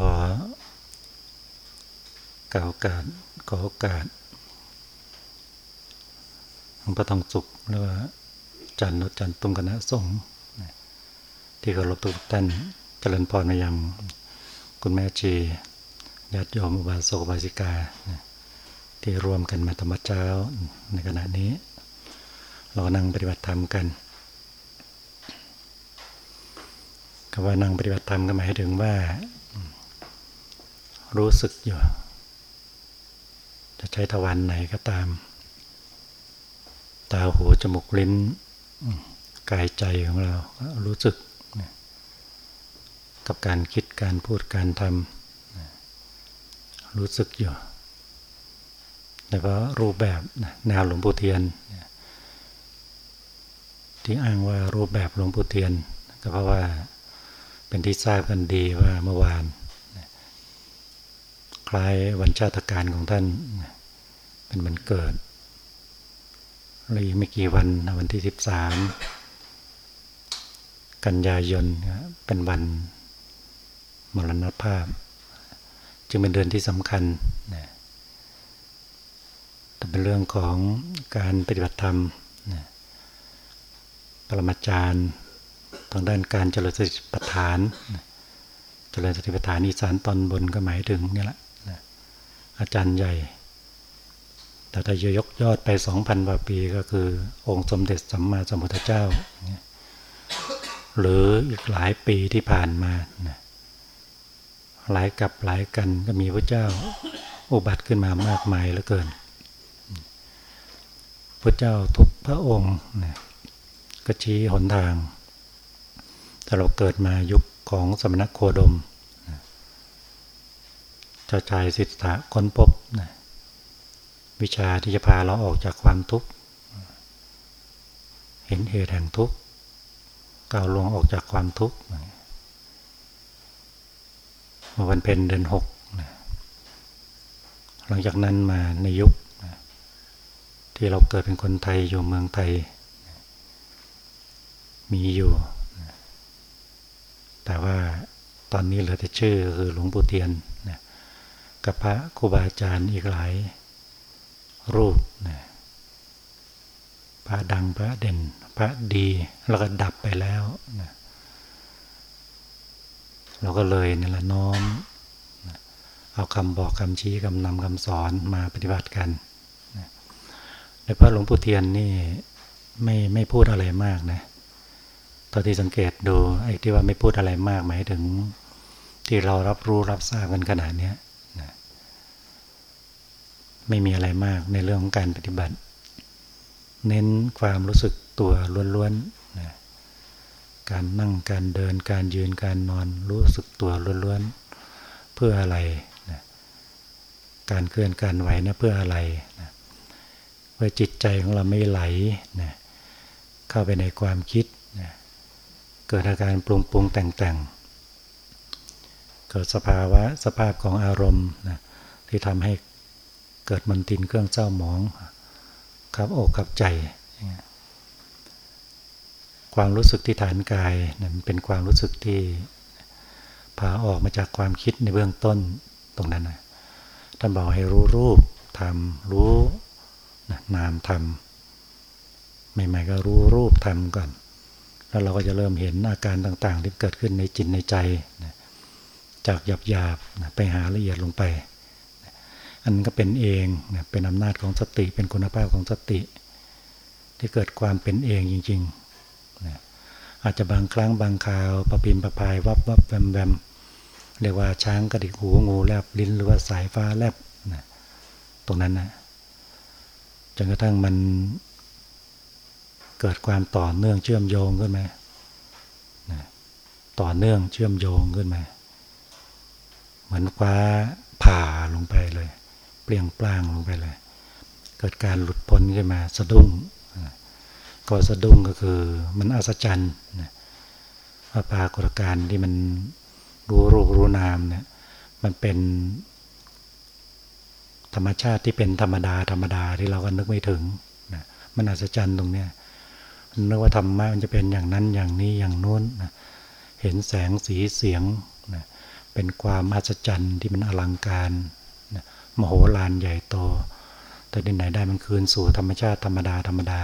อก่าวกาศขอโอกาสหลวงพ่อทองสุขแล้วว่าจันทร์จันตุงคณะสงฆ์ที่เคารพทุกท่านเจริญพรมายังคุณแม่จีญาติโยมอุบาสกบาสิกา ที่รวมกันมาธรรมเจ้าในขณะนี้ เรานั่งปฏิบัติธรรมกันคำว่านั่งปฏิบัติธรรมก็หมายถึงว่า รู้สึกอยู่ จะใช้ทวารไหนก็ตาม ตาหูจมูกลิ้นกายใจของเรารู้สึก กับการคิดการพูดการทำรู้สึกอยู่แต่ว่ารูปแบบแนวหลวงปู่เทียน ที่อ้างว่ารูปแบบหลวงปู่เทียน ก็เพราะว่าเป็นที่ทราบกันดีว่าเมื่อวาน คล้ายวันชาติการของท่าน เป็นวันเกิดเลยไม่กี่วันวันที่สิบสามกันยายนเป็นวันมรณภาพ จึงเป็นเดือนที่สำคัญแต่เป็นเรื่องของการปฏิบัติธรรมปรมาจารย์ทางด้านการเจริญสติปัฏฐานเจริญสติปัฏฐานอีสานตอนบนก็หมายถึงนี่แหละ อาจารย์ใหญ่ แต่ถ้ายกยอดไปสองพันกว่าปีก็คือ องค์สมเด็จสัมมาสัมพุทธเจ้า หรืออีกหลายปีที่ผ่านมาหลายกับหลายกันก็มีพระเจ้าอุบัติขึ้นมามากมายเหลือเกินพระเจ้าทุกพระองค์ก็ชี้หนทางแต่เราเกิดมายุคของสมณโคดม เจ้าชายสิทธะค้นพบวิชาที่จะพาเราออกจากความทุกข์ เห็นเหตุแห่งทุกข์ก้าวลงออกจากความทุกข์เมื่อวันเพ็ญเดือนหกหลังจากนั้นมาในยุคที่เราเกิดเป็นคนไทยอยู่เมืองไทย มีอยู่ แต่ว่าตอนนี้เหลือแต่ชื่อคือหลวงปู่เทียนนะ กับพระครูบาอาจารย์อีกหลาย รูปนะพระดังพระเด่น พระดีแล้วก็ดับไปแล้วนะเราก็เลยนี่แหละน้อมเอาคำบอกคำชี้คำนำคำสอนมาปฏิบัติกันในพระหลวงปู่เทียนนี่ไม่ไม่พูดอะไรมากนะตอนที่สังเกตดูไอ้ที่ว่าไม่พูดอะไรมากหมายถึง ที่เรารับรู้รับทราบกันขนาดนี้ ไม่มีอะไรมากในเรื่องของการปฏิบัติ เน้นความรู้สึกตัวล้วนๆนะการนั่งการเดินการยืนการนอนรู้สึกตัวล้วนๆเพื่ออะไรนะการเคลื่อนการไหวนะเพื่ออะไรนะเพื่อจิตใจของเราไม่ไหลนะเข้าไปในความคิดนะเกิดอาการปรุงปรุงแต่งแต่งเกิดสภาวะสภาพของอารมณ์นะที่ทำให้ เกิดมันตินเครื่องเจ้าหมองครับอกขับใจ ความรู้สึกที่ฐานกายนันเป็นความรู้สึกที่พาออกมาจากความคิดในเบื้องต้นตรงนั้นนะท่านบอกให้รู้รูปทำรู้นามทำใหม่ๆก็รู้รูปทำก่อน แล้วเราก็จะเริ่มเห็นอาการต่างๆ ที่เกิดขึ้นในจิตในใจ จากหยาบๆไปหาละเอียดลงไป อันก็เป็นเองนะเป็นอำนาจของสติ เป็นคุณภาพของสติ ที่เกิดความเป็นเองจริงๆนะอาจจะบางครั้งบางคราวประพิมประพายวับวับแวมแวมเรียกว่าช้างกระดิกหูงูแลบลิ้นหรือว่าสายฟ้าแลบนะตรงนั้นนะจนกระทั่งมันเกิดความต่อเนื่องเชื่อมโยงขึ้นมาต่อเนื่องเชื่อมโยงขึ้นมา เหมือนคว้าผ่าลงไปเลย ปลี่ยงปลางลงไปเลย เกิดการหลุดพ้นขึ้นมาสะดุ้งก็สะดุ้งก็คือมันอัศจรรย์ว่าปากฏการที่มันรู้รูปรู้นามเนี่ยมันเป็น ธรรมชาติที่เป็นธรรมดาธรรมดาที่เราก็นึกไม่ถึงนะมันอัศจรรย์ตรงเนี้ยนึกว่าธรรมะมันจะเป็นอย่างนั้นอย่างนี้อย่างโน้นนะเห็นแสงสีเสียงนะเป็นความอัศจรรย์ที่มันอลังการ มโหฬารใหญ่โต แต่ที่ไหนได้มันคืนสู่ธรรมชาติธรรมดาธรรมดา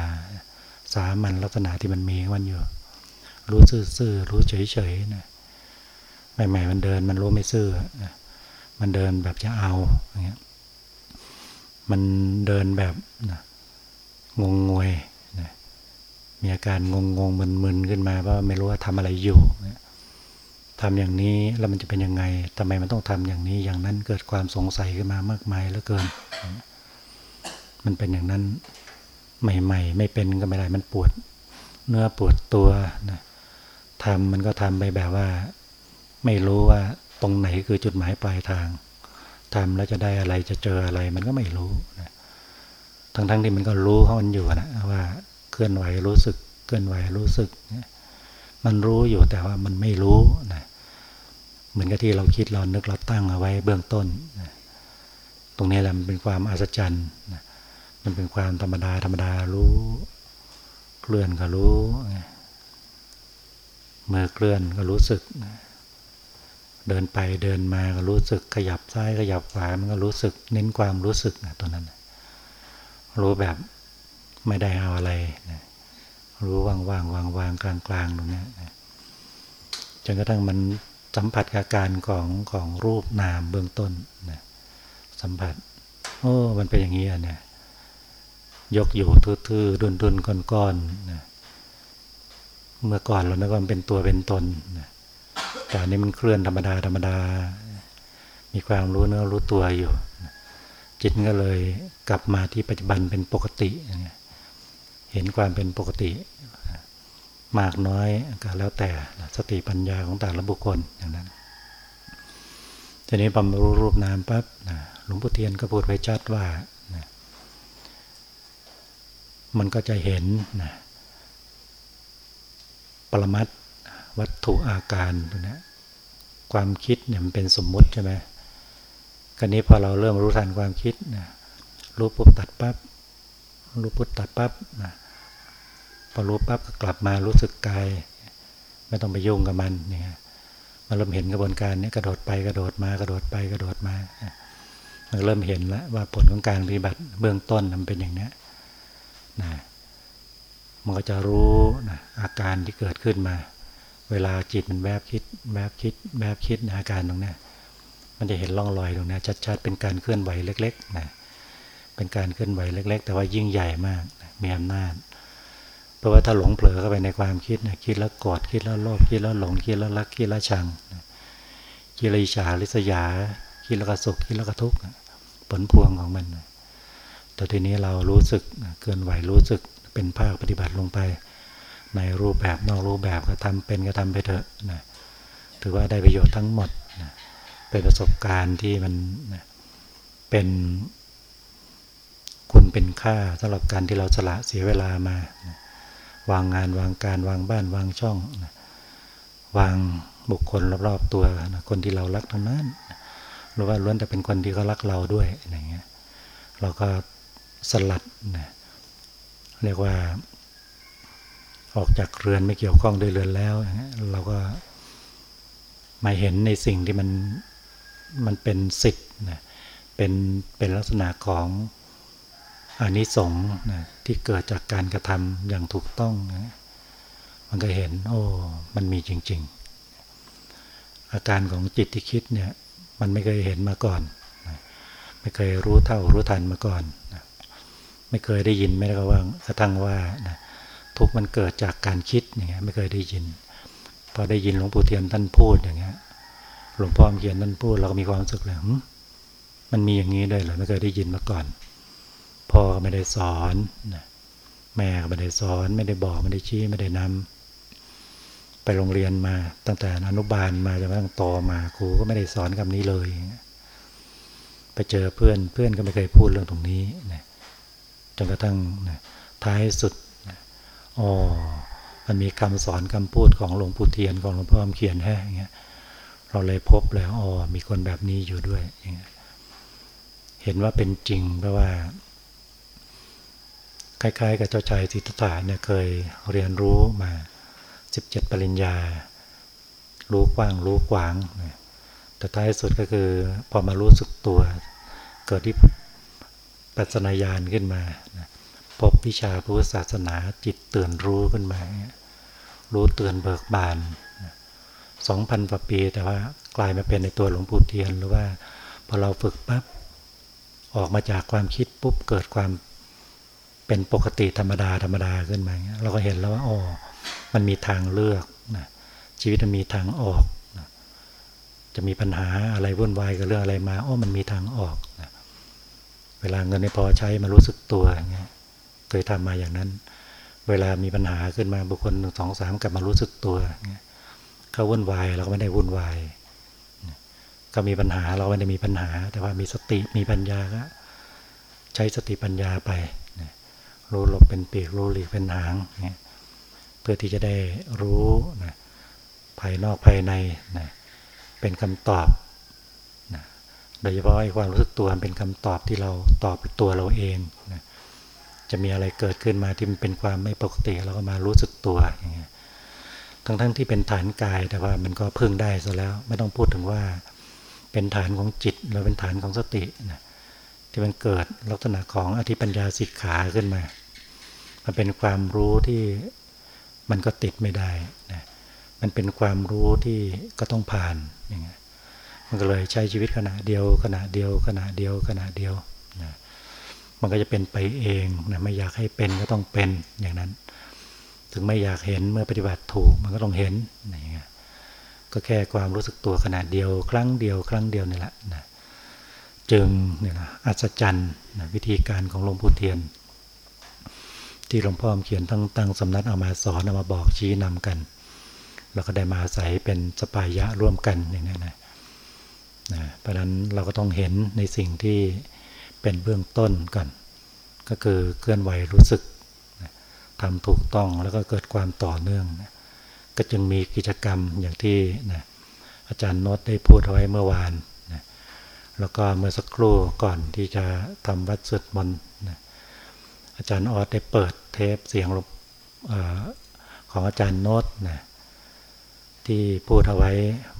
สามัญลักษณะที่มันมีมันอยู่ รู้ซื่อๆรู้เฉยๆนะใหม่ๆมันเดินมันรู้ไม่ซื่อนะมันเดินแบบจะเอาอย่างเงี้ยมันเดินแบบนะงงงวยนะมีอาการงงงงมึนมึนขึ้นมาว่าไม่รู้ว่าทำอะไรอยู่นะ ทำอย่างนี้แล้วมันจะเป็นยังไงทำไมมันต้องทำอย่างนี้อย่างนั้นเกิดความสงสัยขึ้นมามากมายเหลือเกิน มันเป็นอย่างนั้นใหม่ ๆ ไม่เป็นก็ไม่ได้มันปวด เนื้อปวดตัวนะทำมันก็ทำไปแบบว่า ไม่รู้ว่าตรงไหนคือจุดหมายปลายทางทำแล้วจะได้อะไรจะเจออะไรมันก็ไม่รู้นะทั้งๆที่มันก็รู้เขามันอยู่นะว่าเคลื่อนไหวรู้สึก เคลื่อนไหวรู้สึก มันรู้อยู่แต่ว่ามันไม่รู้นะเหมือนกับที่เราคิดเรานึกเราตั้งเอาไว้เบื้องต้นนะตรงนี้แหละมันเป็นความอัศจรรย์นะมันเป็นความธรรมดาธรรมดารู้ เคลื่อนก็รู้เมื่อเคลื่อนก็รู้สึกนะเดินไปเดินมาก็รู้สึกขยับซ้ายขยับขวามันก็รู้สึกเน้นความรู้สึกนะตัวนั้น รู้แบบไม่ได้เอาอะไรนะ รู้ว่างว่างวางวางกลางกลางตรงนี้นจนกระทั่งมันสัมผัสอาการของของรูปนามเบื้องต้นนะสัมผัส โอ้ มันเป็นอย่างนี้อะเนี่ยยกอยู่ทื่อๆดุนดุนก้อนๆนะเมื่อก่อนเรานึกว่ามันเป็นตัวเป็นตนนะแต่นี้มันเคลื่อนธรรมดาธรรมดา มีความรู้เนื้อรู้ตัวอยู่ จิตก็เลยกลับมาที่ปัจจุบันเป็นปกติเห็นความเป็นปกติ มากน้อยก็แล้วแต่สติปัญญาของแต่ละบุคคลอย่างนั้นทีนี้พอรู้รูปนามปั๊บหลวงพ่อเทียนก็พูดไว้ชัดว่ามันก็จะเห็นนะปรมัตวัตถุอาการตัวนี้ความคิดเนี่ยมันเป็นสมมุติใช่ไหมกรนี้พอเราเริ่มรู้ทันความคิดนะรู้ปุ๊บตัดปับ๊บรู้ปุ๊บตัดปับ๊บนะ พอรู้ปั๊บก็กลับมารู้สึกกายไม่ต้องไปยุ่งกับมันเนี่ยมันเริ่มเห็นกระบวนการนี้กระโดดไปกระโดดมากระโดดไปกระโดดมามันเริ่มเห็นแล้วว่าผลของการปฏิบัติเบื้องต้นมันเป็นอย่างนี้นะมันก็จะรู้นะอาการที่เกิดขึ้นมา เวลาจิตมันแวบคิดแวบคิดแวบคิดอาการตรงนี้มันจะเห็นร่องรอยตรงนี้ชัดๆเป็นการเคลื่อนไหวเล็กๆนะเป็นการเคลื่อนไหวเล็ก ๆ แต่ว่ายิ่งใหญ่มากมีอำนาจ ราะว่าถ้าหลงเผลอเข้าไปในความคิดนะคิดแล้วกอดคิดแล้วโลภคิดแล้วหลงคิดแล้วรักคิดแล้วชังคิดแล้วอิจฉาริษยา คิดแล้วก็สุขคิดแล้วก็ทุกข์ผลพวงของมัน แต่ทีนี้เรารู้สึกเคลื่อนไหวรู้สึกเป็นภาคปฏิบัติลงไป ในรูปแบบนอกรูปแบบก็ทำเป็นก็ทำไปเถอะนะถือว่าได้ประโยชน์ทั้งหมดนะเป็นประสบการณ์ที่มันนะเป็นคุณเป็นค่าสำหรับการที่เราสละเสียเวลามานะ วางงานวางการวางบ้านวางช่อง วางบุคคลรอบๆตัวนะคนที่เรารักทั้งนั้นหรือว่าล้วนแต่เป็นคนที่เขารักเราด้วยอะไรเงี้ยเราก็สลัดนะเรียกว่า ออกจากเรือนไม่เกี่ยวข้องด้วยเรือนแล้ว เราก็มาเห็นในสิ่งที่มันมันเป็นสิทธิ์นะเป็นเป็นลักษณะของ อานิสงส์นะที่เกิดจากการกระทำอย่างถูกต้องนะมันก็เห็น โอ้ มันมีจริง ๆ อาการของจิตที่คิดเนี่ย มันไม่เคยเห็นมาก่อนนะไม่เคยรู้เท่ารู้ทันมาก่อนนะไม่เคยได้ยินไม่ได้ว่ากระทั่งว่านะทุกมันเกิดจากการคิดอย่างเงี้ยไม่เคยได้ยิน พอได้ยินหลวงปู่เทียนท่านพูดอย่างเงี้ยหลวงพ่อเขียนท่านพูดเราก็มีความรู้สึกเลยมันมีอย่างนี้ด้วยเหรอไม่เคยได้ยินมาก่อน พ่อก็ไม่ได้สอนแม่ก็ไม่ได้สอนไม่ได้บอกไม่ได้ชี้ไม่ได้นำไปโรงเรียนมา ตั้งแต่อนุบาลมาจนกระทั่งโตมาครูก็ไม่ได้สอนคำนี้เลย ไปเจอเพื่อนเพื่อนก็ไม่เคยพูดเรื่องตรงนี้นะจนกระทั่งนะท้ายสุดอ๋อมันมีคำสอนคำพูดของหลวงปู่เทียนของหลวงพ่อเขียนแห้อย่างเงี้ยเราเลยพบแล้วอ๋อมีคนแบบนี้อยู่ด้วยอย่างเงี้ยเห็นว่าเป็นจริงเพราะว่า คล้ายๆ กับเจ้าชายสิทธัตถะเนี่ยเคยเรียนรู้มา 17 ปริญญา รู้กว้างรู้กว้าง แต่ท้ายสุดก็คือพอมารู้สึกตัว เกิดที่ปัจนญาณขึ้นมา พบวิชาพุทธศาสนาจิตเตือนรู้ขึ้นมา รู้เตือนเบิกบานสองพันกว่าปีแต่ว่ากลายมาเป็นในตัวหลวงปู่เทียนหรือว่าพอเราฝึกปั๊บออกมาจากความคิดปุ๊บเกิดความ เป็นปกติธรรมดาธรรมดาขึ้นมาเราก็เห็นแล้วว่าอ๋อมันมีทางเลือกนะชีวิตมันมีทางออกนะจะมีปัญหาอะไรวุ่นวายกับเรื่องอะไรมาอ๋อมันมีทางออกนะเวลาเงินไม่พอใช้มารู้สึกตัวอย่างเงี้ยเคยทำมาอย่างนั้น เวลามีปัญหาขึ้นมาบุคคลหนึ่งสองสามกลับมารู้สึกตัวเงี้ยเขาวุ่นวายเราก็ไม่ได้วุ่นวายก็มีปัญหาเราไม่ได้มีปัญหา แต่ว่ามีสติมีปัญญาก็ใช้สติปัญญาไป รู้หลบเป็นปีกรู้หลีกเป็นหางเนี่ยเพื่อที่จะได้รู้นะภายนอกภายในนะเป็นคำตอบนะโดยเฉพาะไอ้ความรู้สึกตัวเป็นคำตอบที่เราตอบตัวเราเองนะจะมีอะไรเกิดขึ้นมาที่มันเป็นความไม่ปกติเราก็มารู้สึกตัวอย่างเงี้ยทั้งทั้งที่เป็นฐานกายแต่ว่ามันก็พึ่งได้ซะแล้ว ไม่ต้องพูดถึงว่าเป็นฐานของจิตหรือเป็นฐานของสตินะ ที่มันเกิดลักษณะของอธิปัญญาสิกขาขึ้นมา มันเป็นความรู้ที่มันก็ติดไม่ได้นะมันเป็นความรู้ที่ก็ต้องผ่านอย่างเงี้ยมันก็เลยใช้ชีวิตขณะเดียวขณะเดียวขณะเดียวขณะเดียวนะมันก็จะเป็นไปเองนะไม่อยากให้เป็นก็ต้องเป็นอย่างนั้น ถึงไม่อยากเห็นเมื่อปฏิบัติถูกมันก็ต้องเห็นอย่างเงี้ยก็แค่ความรู้สึกตัวขนาดเดียว ครั้งเดียว ครั้งเดียวนี่แหละนะ จึงเนี่ยนะอัศจรรย์วิธีการของหลวงปู่เทียน ที่หลวงพ่อเขียนตั้งตั้งสำนักเอามาสอนเอามาบอกชี้นำกัน แล้วก็ได้มาอาศัยเป็นสปายะร่วมกันอย่างนี้นะนะเพราะนั้นเราก็ต้องเห็นในสิ่งที่เป็นเบื้องต้นก่อนก็คือเคลื่อนไหวรู้สึกทำถูกต้องแล้วก็เกิดความต่อเนื่อง ก็จึงมีกิจกรรมอย่างที่นะอาจารย์โนตได้พูดเอาไว้เมื่อวาน แล้วก็เมื่อสักครู่ก่อนที่จะทำวัดสวดมนต์อาจารย์ออสได้เปิดเทปเสียงอของอาจารย์โนตนะที่พูดเอาไว้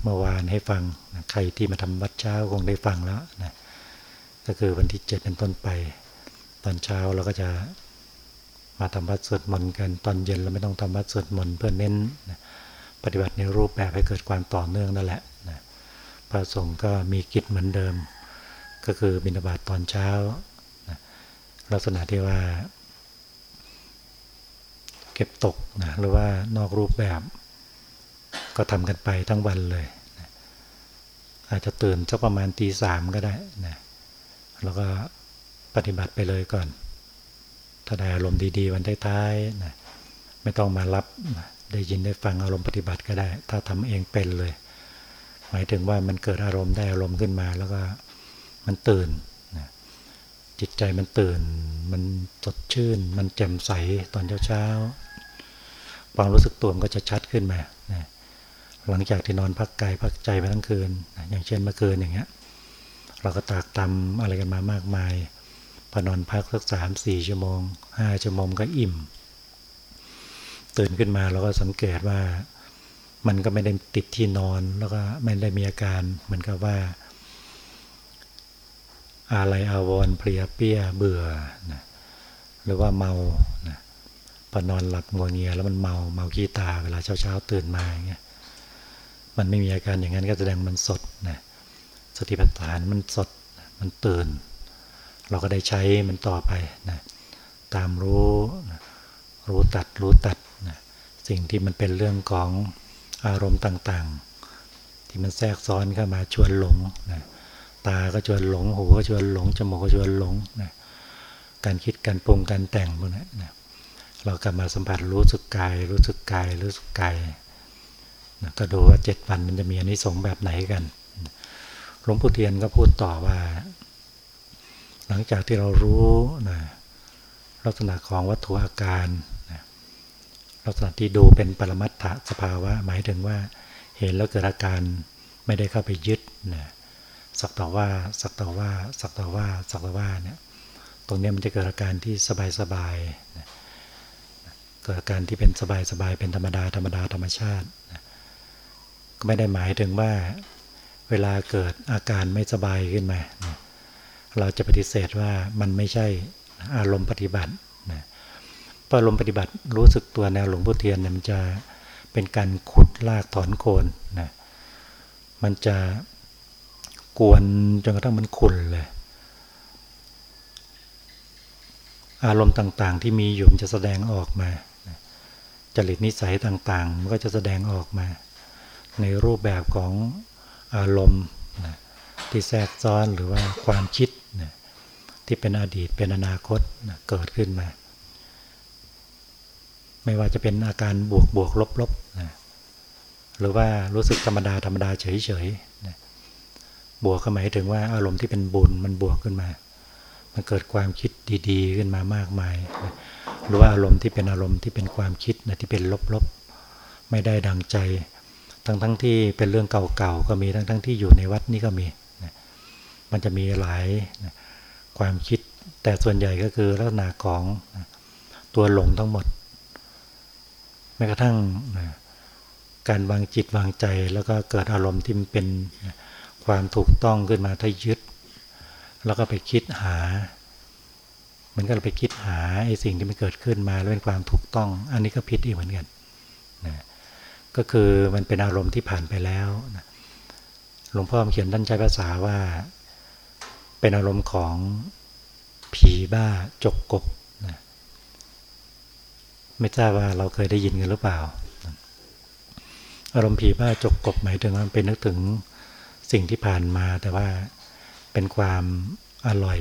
เมื่อวานให้ฟังนะใครที่มาทำวัดเช้าคงได้ฟังแล้วนะก็คือวันที่เจ็ดเป็นต้นไป ตอนเช้าเราก็จะมาทำวัดสวดมนต์กันตอนเย็นเราไม่ต้องทำวัดสวดมนต์เพื่อเน้นนะปฏิบัติในรูปแบบให้เกิดความต่อเนื่องนั่นแหละ พระสงฆ์ก็มีกิจเหมือนเดิม ก็คือบิณฑบาตตอนเช้า ลักษณะที่ว่า เก็บตกนะหรือว่านอกรูปแบบ ก็ทำกันไปทั้งวันเลยนะอาจจะตื่นสักประมาณตีสามก็ได้นะแล้วก็ปฏิบัติไปเลยก่อน ถ้าได้อารมณ์ดีๆ วันท้ายๆนะไม่ต้องมารับนะได้ยินได้ฟังอารมณ์ปฏิบัติก็ได้ ถ้าทำเองเป็นเลย หมายถึงว่ามันเกิดอารมณ์ได้อารมณ์ขึ้นมา แล้วก็มันตื่นนะจิตใจมันตื่น มันสดชื่น มันแจ่มใสตอนเช้าๆความรู้สึกตัวมันก็จะชัดขึ้นมานะหลังจากที่นอนพักกายพักใจไปทั้งคืนนะอย่างเช่นเมื่อคืนอย่างเงี้ยเราก็ตากตำอะไรกันมามากมายพอนอนพักสักสามสี่ชั่วโมงห้าชั่วโมงก็อิ่ม ตื่นขึ้นมาเราก็สังเกตว่า มันก็ไม่ได้ติดที่นอนแล้วก็ไม่ได้มีอาการเหมือนกับว่าอะไรอาวรเพลียเปี้ยเบื่อนะหรือว่าเมานะพอนอนหลับงัวเงียแล้วมันเมาเมาขี้ตาเวลาเช้าเช้าตื่นมาอย่างเงี้ยมันไม่มีอาการอย่างนั้นก็แสดงมันสดนะสติปัฏฐานมันสดมันตื่น เราก็ได้ใช้มันต่อไปนะตามรู้นะรู้ตัดรู้ตัดนะสิ่งที่มันเป็นเรื่องของ อารมณ์ต่างๆ ที่มันแทรกซ้อนเข้ามาชวนหลงนะตาก็ชวนหลง หูก็ชวนหลง จมูกก็ชวนหลงนะการคิดการปรุงการแต่งพวกนี้นะเรากลับมาสัมผัสรู้สึกกาย รู้สึกกายรู้สึกกายนะก็ดูว่าเจ็ดวันมันจะมีอนิสงส์แบบไหนกันหลวงปู่เทียนก็พูดต่อว่า หลังจากที่เรารู้นะลักษณะของวัตถุอาการ ลักษณะที่ดูเป็นปรมัตถสภาวะ หมายถึงว่าเห็นแล้วเกิดอาการไม่ได้เข้าไปยึดนะสักต่อว่าสักต่อว่าสักต่อว่าสักต่อว่าเนี่ยตรงนี้มันจะเกิดอาการที่สบายสบายเกิดอาการที่เป็นสบายสบายเป็นธรรมดาธรรมดาธรรมชาติก็ไม่ได้หมายถึงว่าเวลาเกิดอาการไม่สบายขึ้นมา เราจะปฏิเสธว่ามันไม่ใช่อารมณ์ปฏิบัตินะ พออารมปฏิบัติรู้สึกตัวแนวหลวงพ่อเทียนเนี่ยมันจะเป็นการขุดลากถอนโคนนะมันจะกวนจนกระทั่งมันขุ่นเลย อารมณ์ต่างๆ ที่มีอยู่มันจะแสดงออกมาจริตนิสัยต่างๆ มันก็จะแสดงออกมา ในรูปแบบของอารมณ์ที่แทรกซ้อนหรือว่าความคิดที่เป็นอดีตเป็นอนาคตเกิดขึ้นมา ไม่ว่าจะเป็นอาการบวกบวกลบลบนะหรือว่ารู้สึกธรรมดาธรรมดาเฉยเฉยนะบวกก็หมายถึงว่าอารมณ์ที่เป็นบุญมันบวกขึ้นมา มันเกิดความคิดดีๆ ขึ้นมามากมายนะหรือว่าอารมณ์ที่เป็นอารมณ์ที่เป็นความคิดนะที่เป็นลบๆ ไม่ได้ดังใจ ทั้งๆทที่เป็นเรื่องเก่าๆก็มีทั้งๆทที่อยู่ในวัดนี้ก็มีนะมันจะมีหลายนะความคิดแต่ส่วนใหญ่ก็คือลักษณะของตัวหลงทั้งหมด แม้กระทั่งการวางจิตวางใจแล้วก็เกิดอารมณ์ที่มันเป็นความถูกต้องขึ้นมาถ้ายึด แล้วก็ไปคิดหามันก็ไปคิดหาไอ้สิ่งที่มันเกิดขึ้นมาแล้วเป็นความถูกต้อง อันนี้ก็ผิดอีกเหมือนกันนะก็คือมันเป็นอารมณ์ที่ผ่านไปแล้วนะหลวงพ่อเขียนท่านใช้ภาษาว่า เป็นอารมณ์ของผีบ้าจกกบ ไม่ทราบว่าเราเคยได้ยินกันหรือเปล่า อารมณ์ผีบ้าจกกบหมายถึงว่าเป็นนึกถึงสิ่งที่ผ่านมา แต่ว่าเป็นความอร่อย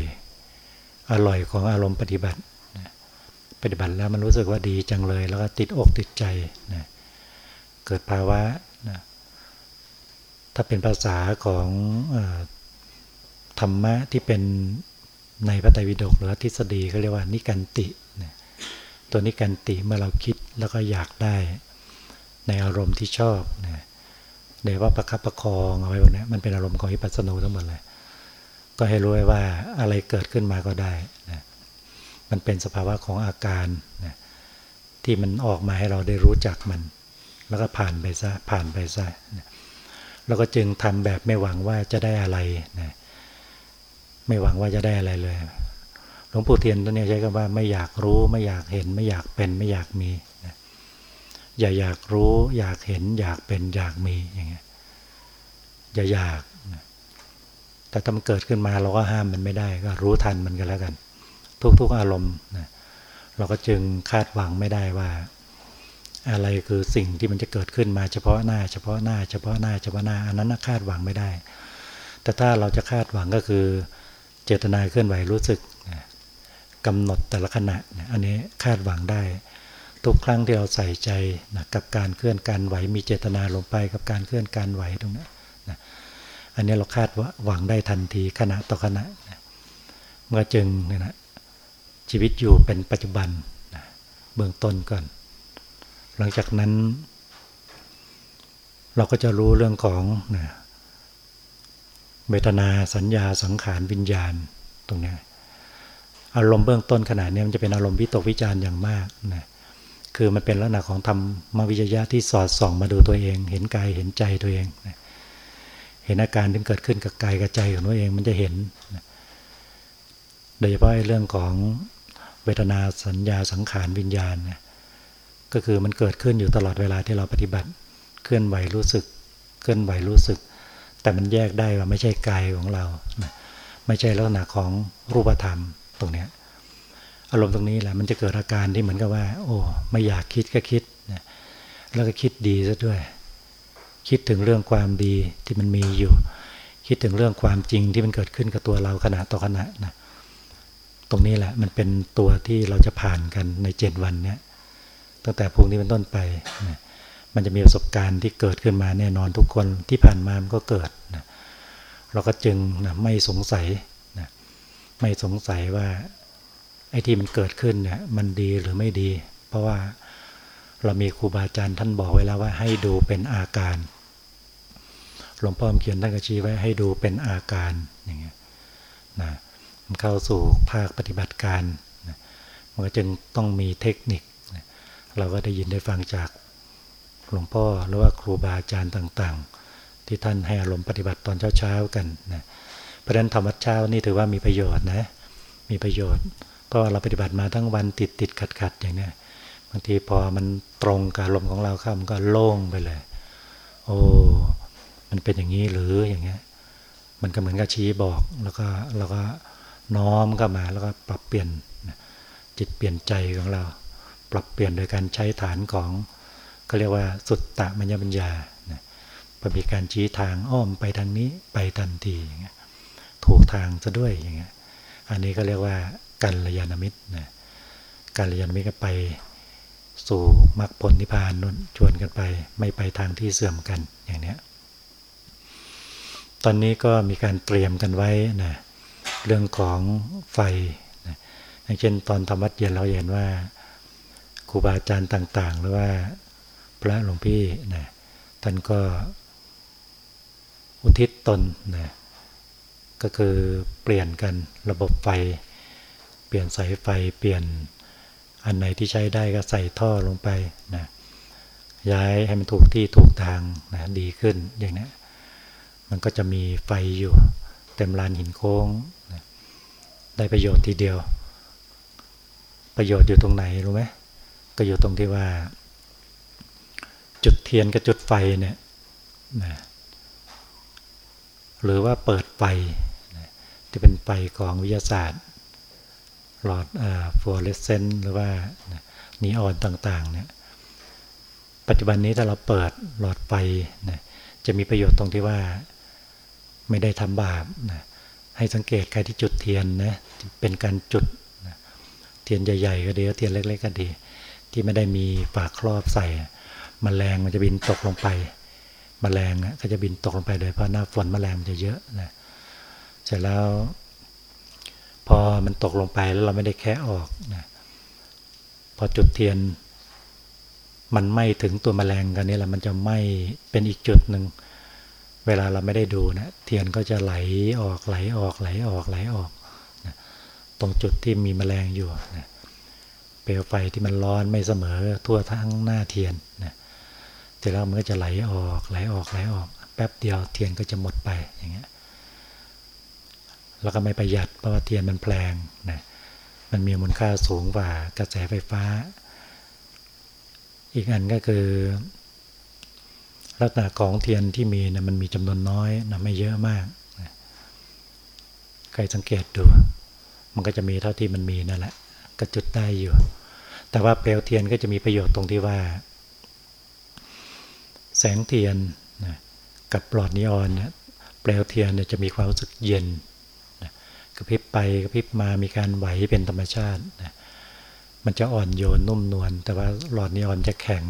อร่อยของอารมณ์ปฏิบัติ ปฏิบัติแล้วมันรู้สึกว่าดีจังเลย แล้วก็ติดอกติดใจนะเกิดภาวะนะถ้าเป็นภาษาของธรรมะที่เป็นในพระไตรปิฎกหรือทฤษฎีเขาเรียกว่านิกันติ ตัวนิกันติเมื่อเราคิดแล้วก็อยากได้ในอารมณ์ที่ชอบนะเดี๋ยวว่าประคับประคองเอาไว้พวกนี้มันเป็นอารมณ์ของอิปัสสนูทั้งหมดเลย ก็ให้รู้ไว้ว่าอะไรเกิดขึ้นมาก็ได้นะมันเป็นสภาวะของอาการนะที่มันออกมาให้เราได้รู้จักมัน แล้วก็ผ่านไปซะผ่านไปซะนะแล้วก็จึงทำแบบไม่หวังว่าจะได้อะไรนะไม่หวังว่าจะได้อะไรเลย ลวงปู่เทียนตัวนี้ใช้คำว่าไม่อยากรู้ไม่อยากเห็น ไม่อยากเป็นไม่อยากมีอย่าอยากรู้ อยากเห็น อยากเป็นอยากมีอย่างเงี้ยอย่าอยากแต่ถ้ามันเกิดขึ้นมาเราก็ห้ามมันไม่ได้ก็รู้ทันมันกันแล้วกัน ทุกๆอารมณ์นะเราก็จึงคาดหวังไม่ได้ว่า อะไรคือสิ่งที่มันจะเกิดขึ้นมาเฉพาะหน้า เฉพาะหน้า เฉพาะหน้าเฉพาะหน้าอันนั้นคาดหวังไม่ได้ แต่ถ้าเราจะคาดหวังก็คือ เจตนาเคลื่อนไหวรู้สึก กำหนดแต่ละขณะอันนี้คาดหวังได้ ทุกครั้งที่เราใส่ใจนะกับการเคลื่อนการไหวมีเจตนาลงไปกับการเคลื่อนการไหวตรงนี้นะอันนี้เราคาดหวังได้ทันทีขณะต่อขณะนะเมื่อจึงเนี่ยนะชีวิตอยู่เป็นปัจจุบันนะเบื้องต้นก่อน หลังจากนั้น เราก็จะรู้เรื่องของนะเวทนาสัญญาสังขารวิญญาณตรงนี้ อารมณ์เบื้องต้นขนาดนี้มันจะเป็นอารมณ์วิตกวิจารณ์อย่างมากนะคือมันเป็นลักษณะของธรรมวิจยะที่สอดส่องมาดูตัวเอง เห็นกายเห็นใจตัวเองนะเห็นอาการที่เกิดขึ้นกับกายกับใจของตัวเองมันจะเห็นนะโดยเฉพาะเรื่องของเวทนาสัญญาสังขารวิญญาณนะก็คือมันเกิดขึ้นอยู่ตลอดเวลาที่เราปฏิบัติเคลื่อนไหวรู้สึกเคลื่อนไหวรู้สึก แต่มันแยกได้ว่าไม่ใช่กายของเราไม่ใช่ลักษณะของรูปธรรม ตรงนี้อารมณ์ตรงนี้แหละมันจะเกิดอาการที่เหมือนกับว่า โอ้ไม่อยากคิดก็คิดนะแล้วก็คิดดีซะด้วย คิดถึงเรื่องความดีที่มันมีอยู่ คิดถึงเรื่องความจริงที่มันเกิดขึ้นกับตัวเราขณะต่อขณะนะตรงนี้แหละมันเป็นตัวที่เราจะผ่านกันในเจ็ดวันเนี้ยตั้งแต่พรุ่งนี้เป็นต้นไปนะมันจะมีประสบการณ์ที่เกิดขึ้นมาแน่นอนทุกคนที่ผ่านมามันก็เกิดนะเราก็จึงนะไม่สงสัย ไม่สงสัยว่าไอ้ที่มันเกิดขึ้นเนี่ยมันดีหรือไม่ดี เพราะว่าเรามีครูบาอาจารย์ท่านบอกไว้แล้วว่าให้ดูเป็นอาการ หลวงพ่อเขียนท่านก็ชี้ไว้ให้ดูเป็นอาการอย่างเงี้ยนะมันเข้าสู่ภาคปฏิบัติการนะมันก็จึงต้องมีเทคนิคนะเราก็ได้ยินได้ฟังจากหลวงพ่อหรือว่าครูบาอาจารย์ต่างๆ ที่ท่านให้อารมณ์ปฏิบัติตอนเช้าๆกันนะ เพราะฉะนั้นธรรมวัดเช้านี่ถือว่ามีประโยชน์นะ มีประโยชน์ เพราะเราปฏิบัติมาทั้งวันติดติดขัดขัดอย่างนี้บางทีพอมันตรงกับอารมของเราเข้ามันก็โล่งไปเลย โอ้มันเป็นอย่างนี้หรืออย่างเงี้ย มันก็เหมือนกับชี้บอกแล้วก็เราก็น้อมเข้ามาแล้วก็ปรับเปลี่ยนจิตเปลี่ยนใจของเรา ปรับเปลี่ยนโดยการใช้ฐานของก็เรียกว่าสุตตะมัญญปัญญาพอมีการชี้ทางอ้อมไปทางนี้ไปทันทีอย่างเงี้ย ถูกทางซะด้วยอย่างเงี้ย อันนี้ก็เรียกว่ากัลยาณมิตรนะกัลยาณมิตรก็ไปสู่มรรคผลนิพพานนุนชวนกันไป ไม่ไปทางที่เสื่อมกันอย่างเนี้ย ตอนนี้ก็มีการเตรียมกันไว้นะเรื่องของไฟนะอย่างเช่นตอนธรรมัดเย็นเราเห็นว่าครูบาอาจารย์ต่าง ๆ หรือว่าพระหลวงพี่นะท่านก็อุทิศตนนะ ก็คือเปลี่ยนกันระบบไฟ เปลี่ยนสายไฟเปลี่ยนอันไหนที่ใช้ได้ก็ใส่ท่อลงไปนะย้ายให้มันถูกที่ถูกทางนะดีขึ้นอย่างนี้มันก็จะมีไฟอยู่ เต็มลานหินโค้งนะได้ประโยชน์ทีเดียว ประโยชน์อยู่ตรงไหนรู้ไหมก็อยู่ตรงที่ว่า จุดเทียนกับจุดไฟเนี่ยนะหรือว่าเปิดไฟ ที่เป็นไฟของวิทยาศาสตร์ หลอดฟลูออเรสเซนต์หรือว่านีออนต่างๆเนี่ยปัจจุบันนี้ถ้าเราเปิดหลอดไฟนะจะมีประโยชน์ตรงที่ว่าไม่ได้ทำบาปนะให้สังเกตใครที่จุดเทียนนะเป็นการจุดนะเทียนใหญ่ๆก็ดีเทียนเล็ก ๆ ก็ดี ที่ไม่ได้มีฝาครอบใส่มแมลงมันจะบินตกลงไปมแมลงก็จะบินตกลงไปโดยเพราะหน้าฝนมแมลงมันจะเยอะนะ เสร็จแล้ว พอมันตกลงไปแล้วเราไม่ได้แคะออกนะพอจุดเทียน มันไหม้ถึงตัวมแมลงกันนี่แหละมันจะไหม้เป็นอีกจุดหนึ่งเวลาเราไม่ได้ดูนะเทียนก็จะไหลออกไหลออกไหลออกไหลออกนะตรงจุดที่มีแมลงอยู่นะเปลวไฟที่มันร้อนไม่เสมอทั่วทั้งหน้าเทียนนะเสร็จแล้วมันก็จะไหลออกไหลออกไหลออก แป๊บเดียวเทียนก็จะหมดไปอย่างเงี้ย แล้วก็ไม่ประหยัดเพราะว่าเทียนมันแพงนะมันมีมูลค่าสูงกว่ากระแสไฟฟ้า อีกอันก็คือ ลักษณะของเทียนที่มีนะมันมีจำนวนน้อยนะไม่เยอะมากนะใครสังเกตดู มันก็จะมีเท่าที่มันมีนั่นแหละก็จุดได้อยู่ แต่ว่าเปลวเทียนก็จะมีประโยชน์ตรงที่ว่า แสงเทียนนะกับปลอดนีออนเนี่ยเปลวเทียนเนี่ยจะมีความรู้สึกเย็น กระพริบไปกระพริบมามีการไหวเป็นธรรมชาตินะมันจะอ่อนโยนนุ่มนวลแต่ว่าหลอดนีออนจะแข็ง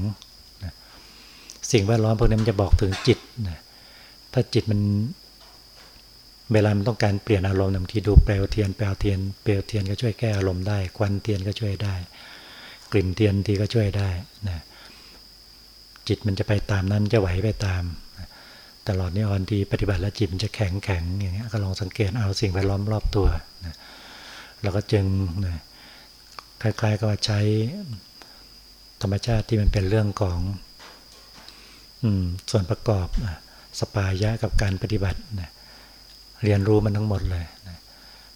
สิ่งแวดล้อมพวกนี้มันจะบอกถึงจิตนะถ้าจิตมันเวลามันต้องการเปลี่ยนอารมณ์บางทีดูเปลวเทียนเปลวเทียนเปลวเทียนก็ช่วยแก้อารมณ์ได้ควันเทียนก็ช่วยได้ กลิ่นเทียนทีก็ช่วยได้นะจิตมันจะไปตามนั้นจะไหวไปตาม หลอดนีออนที่ปฏิบัติแล้วจิตมันจะแข็งแข็งอย่างเงี้ยก็ลองสังเกตเอาสิ่งแวดล้อมรอบตัวนะแล้วก็จึงนะคล้ายๆกับว่าใช้ธรรมชาติที่มันเป็นเรื่องของส่วนประกอบสปายะกับการปฏิบัตินะเรียนรู้มันทั้งหมดเลยนะ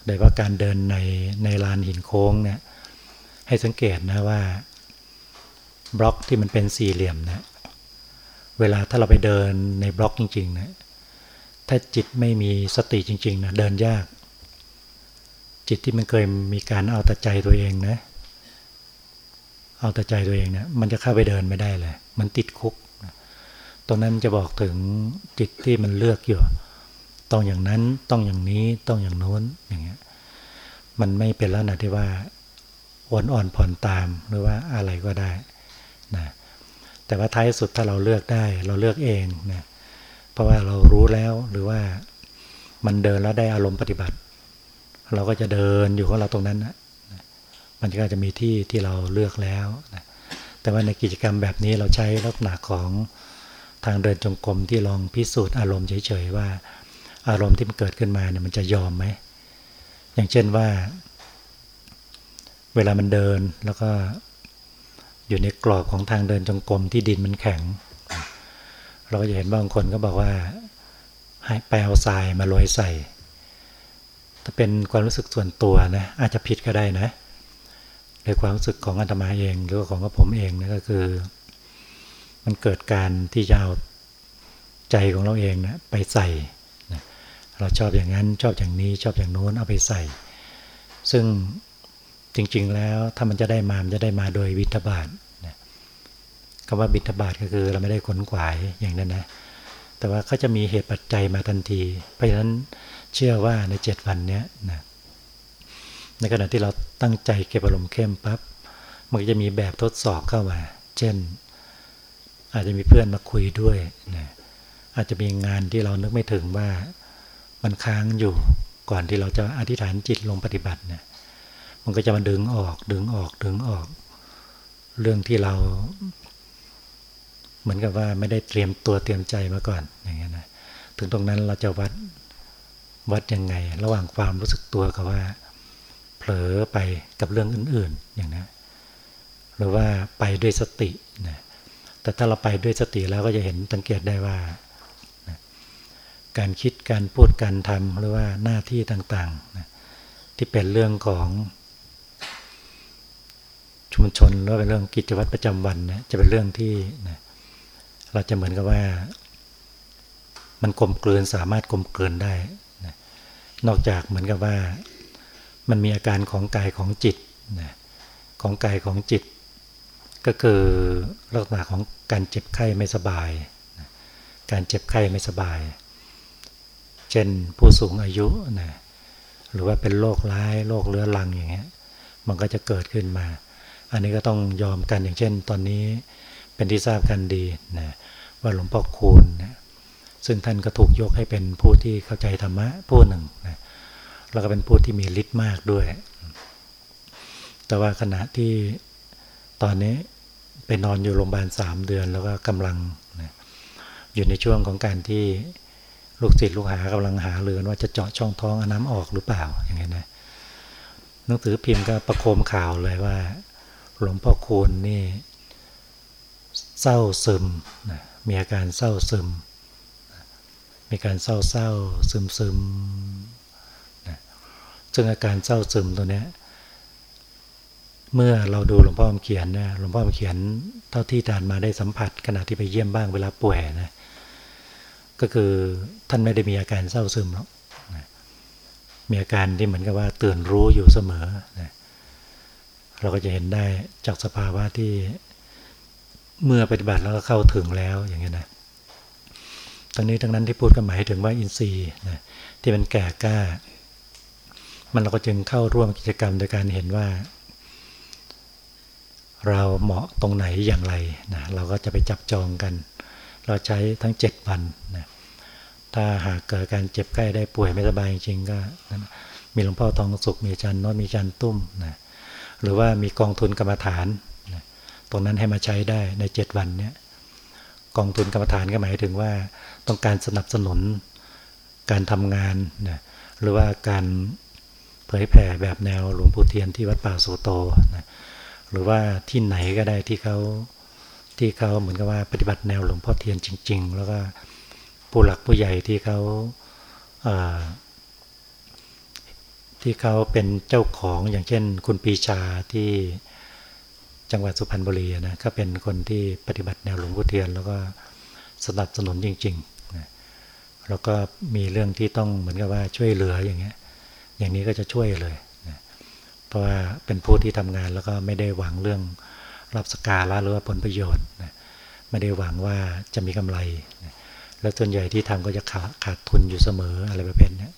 โดยว่าการเดินในในลานหินโค้งเนี่ยให้สังเกตนะว่าบล็อกที่มันเป็นสี่เหลี่ยมนะ เวลาถ้าเราไปเดินในบล็อกจริงๆนะถ้าจิตไม่มีสติจริงๆนะเดินยาก จิตที่มันเคยมีการเอาแต่ใจตัวเองนะ เอาแต่ใจตัวเองเนะมันจะเข้าไปเดินไม่ได้เลย มันติดคุกตรงนั้นจะบอกถึงจิตที่มันเลือกอยู่ ต้องอย่างนั้นต้องอย่างนี้ต้องอย่างโน้นอย่างเงี้ยมันไม่เป็นแล้วนะที่ว่าอ่อนอ่อนผ่อนตามหรือว่าอะไรก็ได้นะ แต่ว่าท้ายสุดถ้าเราเลือกได้เราเลือกเองนะเพราะว่าเรารู้แล้วหรือว่ามันเดินแล้วได้อารมณ์ปฏิบัติ เราก็จะเดินอยู่ของเราตรงนั้นนะมันก็จะมีที่ที่เราเลือกแล้วนะแต่ว่าในกิจกรรมแบบนี้เราใช้ลักษณะของทางเดินจงกรมที่ลองพิสูจน์อารมณ์เฉยๆว่า อารมณ์ที่มันเกิดขึ้นมาเนี่ยมันจะยอมไหมอย่างเช่นว่า เวลามันเดินแล้วก็ อยู่ในกรอบของทางเดินจงกรมที่ดินมันแข็ง เราก็จะเห็นบางคนก็บอกว่า ให้ไปเอาทรายมาโรยใส่ถ้าเป็นความรู้สึกส่วนตัวนะอาจจะผิดก็ได้นะในความรู้สึกของอาตมาเอง หรือของผมเองนะก็คือ มันเกิดการที่จะเอาใจของเราเองนะไปใส่เราชอบอย่างนั้นชอบอย่างนี้ชอบอย่างโน้นเอาไปใส่ ซึ่ง จริง ๆ แล้วถ้ามันจะได้มา มันจะได้มาโดยวิทบาทนะคำว่าบิทบาทก็คือเราไม่ได้ขนขวายอย่างนั้นนะ แต่ว่าเขาจะมีเหตุปัจจัยมาทันที เพราะฉะนั้นเชื่อว่าในเจ็ดวันนี้นะในขณะที่เราตั้งใจเก็บอารมณ์เข้มปับ๊บมันจะมีแบบทดสอบเข้ามา เช่น อาจจะมีเพื่อนมาคุยด้วยนะอาจจะมีงานที่เรานึกไม่ถึงว่ามันค้างอยู่ก่อนที่เราจะอธิษฐานจิตลงปฏิบัตินะ มันก็จะมาดึงออก ดึงออก ดึงออก เรื่องที่เรา เหมือนกับว่าไม่ได้เตรียมตัวเตรียมใจมาก่อนอย่างเงี้ยนะถึงตรงนั้นเราจะวัดวัดยังไง ระหว่างความรู้สึกตัวกับว่า เผลอไปกับเรื่องอื่น ๆ อย่างนี้หรือว่าไปด้วยสตินะแต่ถ้าเราไปด้วยสติแล้วก็จะเห็นสังเกตได้ว่าการคิดการพูดการทำหรือว่าหน้าที่ต่างๆนะที่เป็นเรื่องของ ชุมชนหรือเป็นเรื่องกิจวัตรประจำวันนะจะเป็นเรื่องที่นะเราจะเหมือนกับว่า มันกลมกลืนสามารถกลมกลืนได้นะนอกจากเหมือนกับว่า มันมีอาการของกายของจิตนะของกายของจิต ก็คือลักษณะของการเจ็บไข้ไม่สบายนะการเจ็บไข้ไม่สบาย เช่นผู้สูงอายุนะหรือว่าเป็นโรคร้ายโรคเรื้อรังอย่างเงี้ยมันก็จะเกิดขึ้นมา อันนี้ก็ต้องยอมกันอย่างเช่น ตอนนี้เป็นที่ทราบกันดีนะว่าหลวงพ่อคูณนะซึ่งท่านก็ถูกยกให้เป็นผู้ที่เข้าใจธรรมะผู้หนึ่งนะแล้วก็เป็นผู้ที่มีฤทธิ์มากด้วย แต่ว่าขณะที่ตอนนี้ไปนอนอยู่โรงพยาบาลสามเดือน แล้วก็กำลังนะอยู่ในช่วงของการที่ลูกศิษย์ลูกหากำลังหาเรือนว่าจะเจาะช่องท้องเอาน้ำออกหรือเปล่าอย่างเงี้ยนะหนังสือพิมพ์ก็ประโคมข่าวเลยว่า หลวงพ่อคูณนี่เศร้าซึมนะมีอาการเศร้าซึม มีการเศร้าเศร้าซึมซึมนะซึ่งอาการเศร้าซึมตัวนี้เมื่อเราดูหลวงพ่อเขียนนะหลวงพ่อเขียนเท่าที่ทานมาได้สัมผัสขณะที่ไปเยี่ยมบ้างเวลาป่วยนะก็คือท่านไม่ได้มีอาการเศร้าซึมหรอกมีอาการที่เหมือนกับว่าตื่นรู้อยู่เสมอนะ เราก็จะเห็นได้จากสภาวะที่เมื่อปฏิบัติแล้วก็เข้าถึงแล้วอย่างนี้ยนะตอนนี้ทั้งนั้นที่พูดก็หมายถึงว่าอินทรีย์นะที่มันแก่กล้า มันเราก็จึงเข้าร่วมกิจกรรมโดยการเห็นว่า เราเหมาะตรงไหนอย่างไรนะเราก็จะไปจับจองกัน เราใช้ทั้งเจ็ดวันนะถ้าหากเกิดการเจ็บใกล้ได้ป่วยไม่สบายจริงๆก็มีหลวงพ่อทองสุขมีอาจารย์น้อยมีอาจารย์ตุ้มนะ หรือว่ามีกองทุนกรรมฐาน ตรงนั้นให้มาใช้ได้ในเจ็ดวันเนี้ยกองทุนกรรมฐานก็หมายถึงว่าต้องการสนับสนุนการทำงานนะหรือว่าการเผยแผ่แบบแนวหลวงปู่เทียนที่วัดป่าสุโตนะหรือว่าที่ไหนก็ได้ที่เขาที่เขาเหมือนกับว่าปฏิบัติแนวหลวงพ่อเทียนจริง ๆ แล้วก็ผู้หลักผู้ใหญ่ที่เขา ที่เขาเป็นเจ้าของอย่างเช่น คุณปีชาที่จังหวัดสุพรรณบุรีนะก็เป็นคนที่ปฏิบัติแนวหลวงพ่อเทียน แล้วก็สนับสนุนจริงๆนะแล้วก็มีเรื่องที่ต้องเหมือนกับว่าช่วยเหลืออย่างเงี้ยอย่างนี้ก็จะช่วยเลยนะเพราะว่าเป็นผู้ที่ทำงานแล้วก็ไม่ได้หวังเรื่องรับสกาละหรือว่าผลประโยชน์นะไม่ได้หวังว่าจะมีกำไรนะแล้วส่วนใหญ่ที่ทำก็จะขาดขาดทุนอยู่เสมออะไรแบบนี้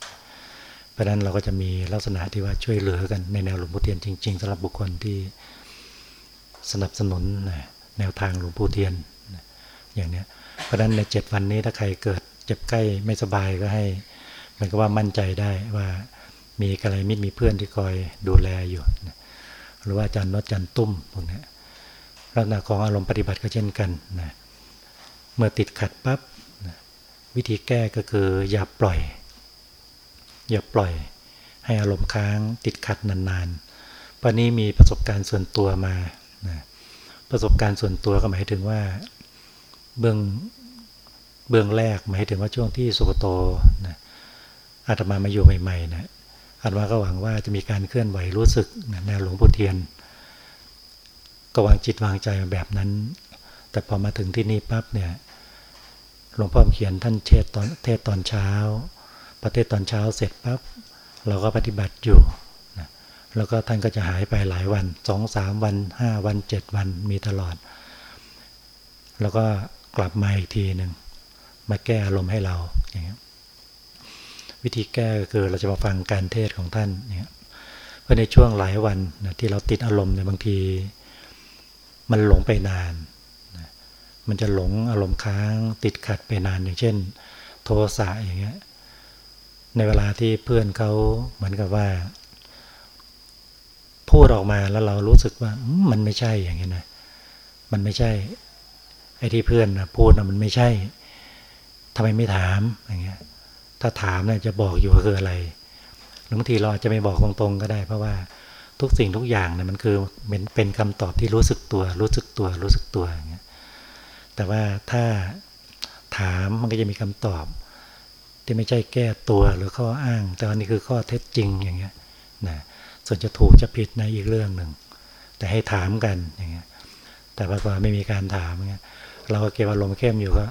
ราะนั้นเราก็จะมีลักษณะที่ว่าช่วยเหลือกันในแนวหลวงพ่อเทียนจริงๆสำหรับบุคคลที่สนับสนุนแนวทางหลวงปู่เทียนอย่างนี้เพราะฉะนั้นในเจ็ดวันนี้ถ้าใครเกิดเจ็บใกล้ไม่สบายก็ให้เหมือนกับว่ามั่นใจได้ว่ามีกระไรมิตรมีเพื่อนที่คอยดูแลอยู่หรือว่าอาจารย์นดจันตุ้มพวกนี้ลักษณะของอารมณ์ปฏิบัติก็เช่นกันนะเมื่อติดขัดปับ๊บวิธีแก้ก็คืออย่าปล่อย อย่าปล่อยให้อารมณ์ค้างติดขัดนานๆปานนี้มีประสบการณ์ส่วนตัวมานะประสบการณ์ส่วนตัวก็หมายถึงว่า เบื้องเบื้องแรกหมายถึงว่าช่วงที่สุกโตนะอาตมามาอยู่ใหม่ๆนะอาตมาก็หวังว่าจะมีการเคลื่อนไหวรู้สึกนะแนวหลวงปู่เทียน ก็วางจิตวางใจแบบนั้น แต่พอมาถึงที่นี่ปั๊บเนี่ยหลวงพ่อเขียนท่านเทศตอนเทศตอนเช้า ประเทศตอนเช้าเสร็จปั๊บเราก็ปฏิบัติอยู่นะแล้วก็ท่านก็จะหายไปหลายวันสองสามวันห้าวันเจ็ดวันมีตลอด แล้วก็กลับมาอีกทีหนึ่งมาแก้อารมณ์ให้เราอย่างเงี้ยวิธีแก้ก็คือเราจะมาฟังการเทศของท่านเนี่ยเพราะในช่วงหลายวันนะที่เราติดอารมณ์เนี่ยบางที มันหลงไปนานนะมันจะหลงอารมณ์ค้างติดขัดไปนานอย่างเช่น โทสะอย่างเงี้ย ในเวลาที่เพื่อนเขาเหมือนกับว่า พูดออกมาแล้วเรารู้สึกว่ามันไม่ใช่อย่างเงี้นะมันไม่ใช่ ไอ้ที่เพื่อนพูดนะมันไม่ใช่ทำไมไม่ถามอย่างเงี้ย ถ้าถามเนี่ยจะบอกอยู่ว่าคืออะไรบางทีเราอาจจะไม่บอกตรงๆก็ได้ เพราะว่าทุกสิ่งทุกอย่างเนี่ยมันคือเป็นเป็นคำตอบที่รู้สึกตัว รู้สึกตัว รู้สึกตัวอย่างเงี้ยแต่ว่าถ้าถามมันก็จะมีคำตอบ ที่ไม่ใช่แก้ตัวหรือข้ออ้าง แต่อันนี้คือข้อเท็จจริงอย่างเงี้ยนะส่วนจะถูกจะผิดในอีกเรื่องหนึ่ง แต่ให้ถามกันอย่างเงี้ยแต่ปรากฏไม่มีการถามเงี้ยเราก็เก็บอารมณ์เข้มอยู่ก็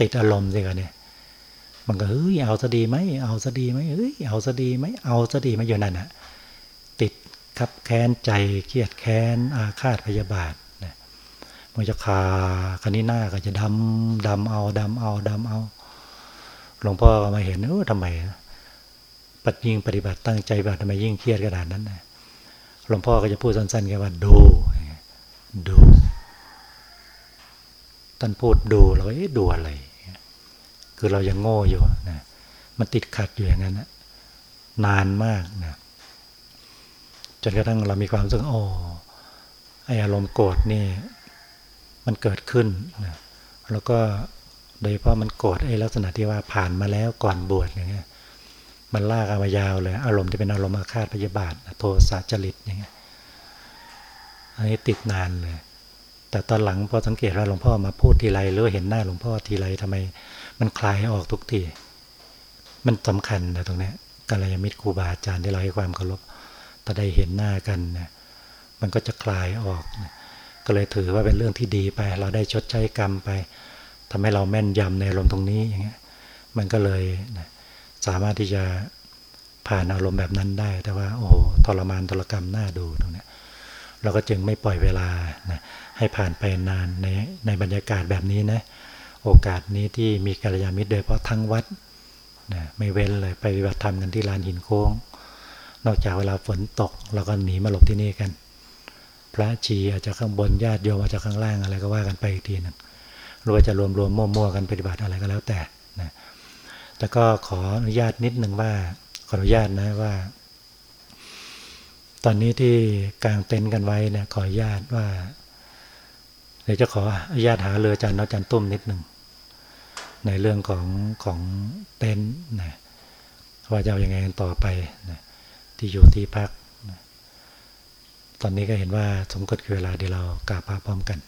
ติดอารมณ์สิกันเนี่ยมันก็เฮ้ยเอาซะดีไหมเอาซะดีไหมเฮ้ยเอาซะดีไหมเอาซะดีไหมอยู่นั่นอะติดขับแค้นใจเครียดแค้นอาฆาตพยาบาทนะมันจะคาคันนี้หน้าก็จะดำดำเอาดำเอาดำเอา หลวงพ่อมาเห็นเออทำไมปัดยิ่งปฏิบัติตั้งใจแบบทำไมยิ่งเครียดขนาดนั้นนะหลวงพ่อก็จะพูดสั้นๆแค่ว่าดูดูท่านพูดดูเราเอ๊ะดูอะไร คือเรายังโง่อยู่นะมันติดขัดอยู่อย่างนั้นนะนานมากนะจนกระทั่งเรามีความรู้สึกโอ้ไออารมณ์โกรธนี่ มันเกิดขึ้นนะแล้วก็ โดยเฉพาะมันโกรธไอ้ลักษณะที่ว่าผ่านมาแล้วก่อนบวชอย่างเงี้ยมันลากเอามายาวเลยอารมณ์ที่เป็นอารมณ์อาฆาตพยาบาทโทสะจริตอย่างเงี้ยอันนี้ติดนานเลยแต่ตอนหลังพอสังเกตว่าหลวงพ่อมาพูดทีไรหรือเห็นหน้าหลวงพ่อทีไรทำไม มันคลายออกทุกทีมันสำคัญนะตรงนี้กัลยาณมิตรครูบาอาจารย์ที่เราให้ความเคารพแต่ได้เห็นหน้ากันนะมันก็จะคลายออกนะก็เลยถือว่าเป็นเรื่องที่ดีไป เราได้ชดใช้กรรมไป ทำให้เราแม่นยำในอารมณ์ตรงนี้อย่างเงี้ยมันก็เลยนะสามารถที่จะผ่านอารมณ์แบบนั้นได้ แต่ว่า โอ้โหทรมานทรกรรมหน้าดูตรงเนี้ยเราก็จึงไม่ปล่อยเวลานะให้ผ่านไปนานในในบรรยากาศแบบนี้นะโอกาสนี้ที่มีกัลยาณมิตรโดยเพราะทั้งวัดนะไม่เว้นเลยไปปฏิบัติธรรมกันที่ลานหินโค้ง นอกจากเวลาฝนตก เราก็หนีมาหลบที่นี่กัน พระชีอาจจะข้างบนญาติโยมอาจจะข้างล่างอะไรก็ว่ากันไปอีกทีนึง หรือว่าจะรวมรวมมั่วๆกันปฏิบัติอะไรก็แล้วแต่นะแต่ก็ขออนุญาตนิดนึงว่าขออนุญาตนะว่า ตอนนี้ที่กลางเต็นท์กันไว้เนี่ยขออนุญาตว่าเดี๋ยวจะขออนุญาตหาเรืออาจารย์อาจารย์ตุ้มนิดหนึ่งในเรื่องของของเต็นท์นะว่าจะเอาอยัางไงกันต่อไปนะที่อยู่ที่พักนะตอนนี้ก็เห็นว่าสมกดเวลาเดี๋ยวเรากราบพระพร้อมกัน